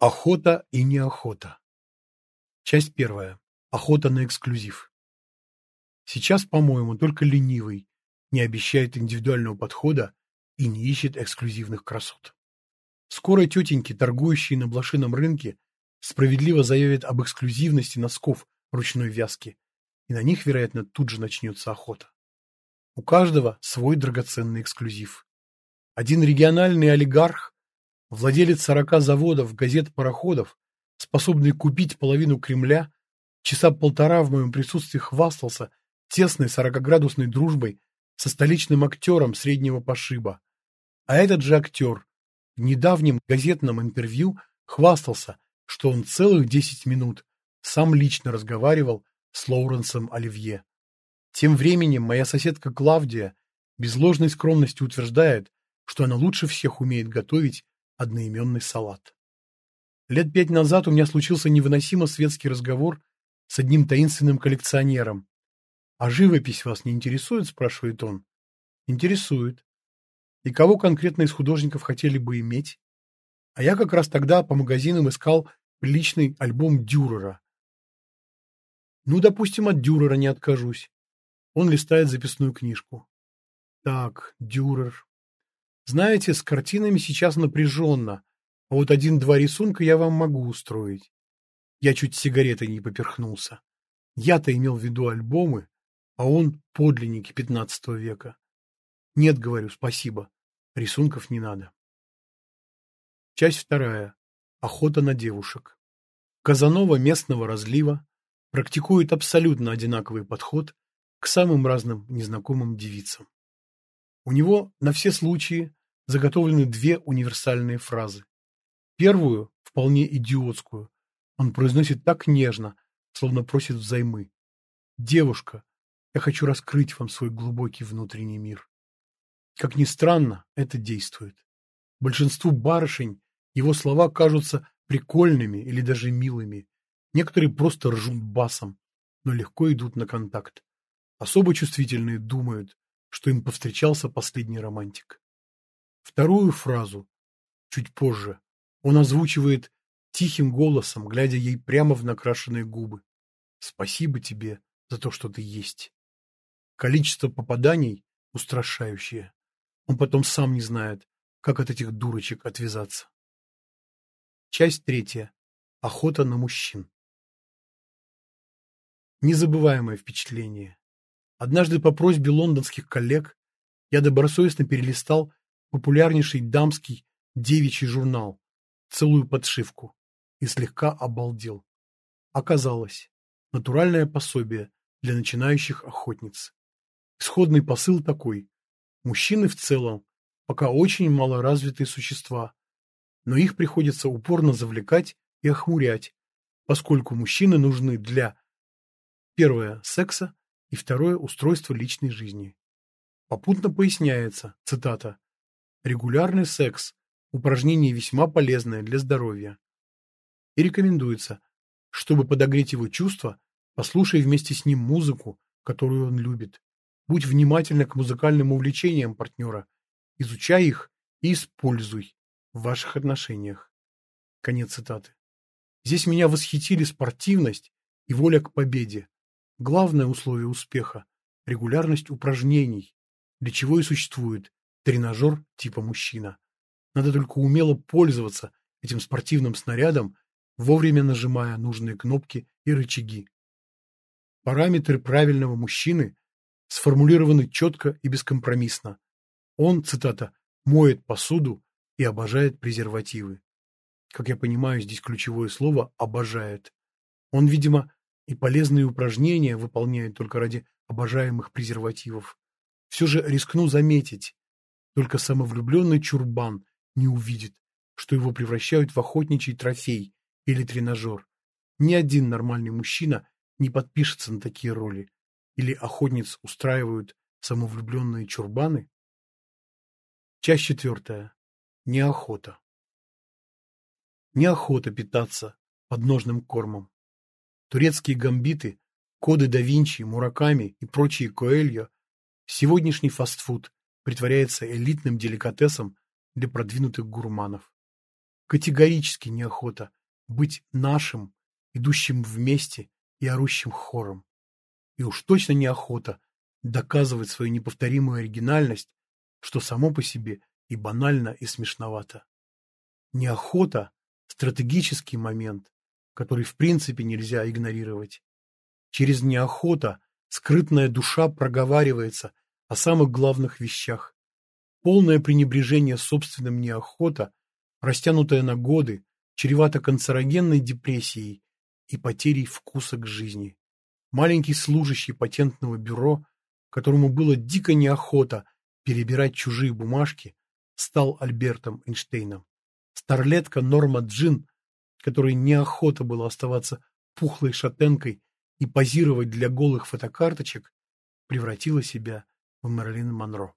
Охота и неохота. Часть первая. Охота на эксклюзив. Сейчас, по-моему, только ленивый не обещает индивидуального подхода и не ищет эксклюзивных красот. Скоро тетеньки, торгующие на блошином рынке, справедливо заявят об эксклюзивности носков ручной вязки, и на них, вероятно, тут же начнется охота. У каждого свой драгоценный эксклюзив. Один региональный олигарх Владелец сорока заводов, газет, пароходов, способный купить половину Кремля, часа полтора в моем присутствии хвастался тесной сорокоградусной дружбой со столичным актером среднего пошиба. А этот же актер в недавнем газетном интервью хвастался, что он целых десять минут сам лично разговаривал с Лоуренсом Оливье. Тем временем моя соседка Клавдия без ложной скромности утверждает, что она лучше всех умеет готовить одноименный салат. Лет пять назад у меня случился невыносимо светский разговор с одним таинственным коллекционером. «А живопись вас не интересует?» – спрашивает он. «Интересует. И кого конкретно из художников хотели бы иметь?» А я как раз тогда по магазинам искал приличный альбом Дюрера. Ну, допустим, от Дюрера не откажусь. Он листает записную книжку. Так, Дюрер, знаете, с картинами сейчас напряженно, а вот один-два рисунка я вам могу устроить. Я чуть сигаретой не поперхнулся. Я-то имел в виду альбомы, а он подлинники пятнадцатого века. Нет, говорю, спасибо. Рисунков не надо. Часть вторая. Охота на девушек. Казанова местного разлива практикует абсолютно одинаковый подход к самым разным незнакомым девицам. У него на все случаи заготовлены две универсальные фразы. Первую, вполне идиотскую, он произносит так нежно, словно просит взаймы. «Девушка, я хочу раскрыть вам свой глубокий внутренний мир». Как ни странно, это действует. Большинству барышень его слова кажутся прикольными или даже милыми. Некоторые просто ржут басом, но легко идут на контакт. Особо чувствительные думают, что им повстречался последний романтик. Вторую фразу, чуть позже, он озвучивает тихим голосом, глядя ей прямо в накрашенные губы. «Спасибо тебе за то, что ты есть». Количество попаданий устрашающее. Он потом сам не знает, как от этих дурочек отвязаться. Часть третья. Охота на мужчин. Незабываемое впечатление. Однажды по просьбе лондонских коллег я добросовестно перелистал популярнейший дамский девичий журнал, целую подшивку, и слегка обалдел. Оказалось, натуральное пособие для начинающих охотниц. Исходный посыл такой. Мужчины в целом пока очень малоразвитые существа, но их приходится упорно завлекать и охмурять, поскольку мужчины нужны для первое – секса и второе – устройства личной жизни. Попутно поясняется, цитата, Регулярный секс – упражнение весьма полезное для здоровья. И рекомендуется, чтобы подогреть его чувства, послушай вместе с ним музыку, которую он любит. Будь внимательна к музыкальным увлечениям партнера, изучай их и используй в ваших отношениях. Конец цитаты. Здесь меня восхитили спортивность и воля к победе. Главное условие успеха – регулярность упражнений, для чего и существует тренажер типа мужчина. Надо только умело пользоваться этим спортивным снарядом, вовремя нажимая нужные кнопки и рычаги. Параметры правильного мужчины сформулированы четко и бескомпромиссно. Он, цитата, «моет посуду и обожает презервативы». Как я понимаю, здесь ключевое слово «обожает». Он, видимо, и полезные упражнения выполняет только ради обожаемых презервативов. Все же рискну заметить, только самовлюбленный чурбан не увидит, что его превращают в охотничий трофей или тренажер. Ни один нормальный мужчина не подпишется на такие роли. Или охотниц устраивают самовлюбленные чурбаны? Часть четвертая. Неохота. Неохота питаться подножным кормом. Турецкие гамбиты, коды да Винчи, Мураками и прочие Коэльо – сегодняшний фастфуд, притворяется элитным деликатесом для продвинутых гурманов. категорически неохота быть нашим, идущим вместе и орущим хором. И уж точно неохота доказывать свою неповторимую оригинальность, что само по себе и банально, и смешновато. Неохота – стратегический момент, который в принципе нельзя игнорировать. Через неохота скрытная душа проговаривается о самых главных вещах. Полное пренебрежение собственным неохота, растянутое на годы, чревато канцерогенной депрессией и потерей вкуса к жизни. Маленький служащий патентного бюро, которому было дико неохота перебирать чужие бумажки, стал Альбертом Эйнштейном. Старлетка Норма Джин, которой неохота было оставаться пухлой шатенкой и позировать для голых фотокарточек, превратила себя в Мэрилин Монро.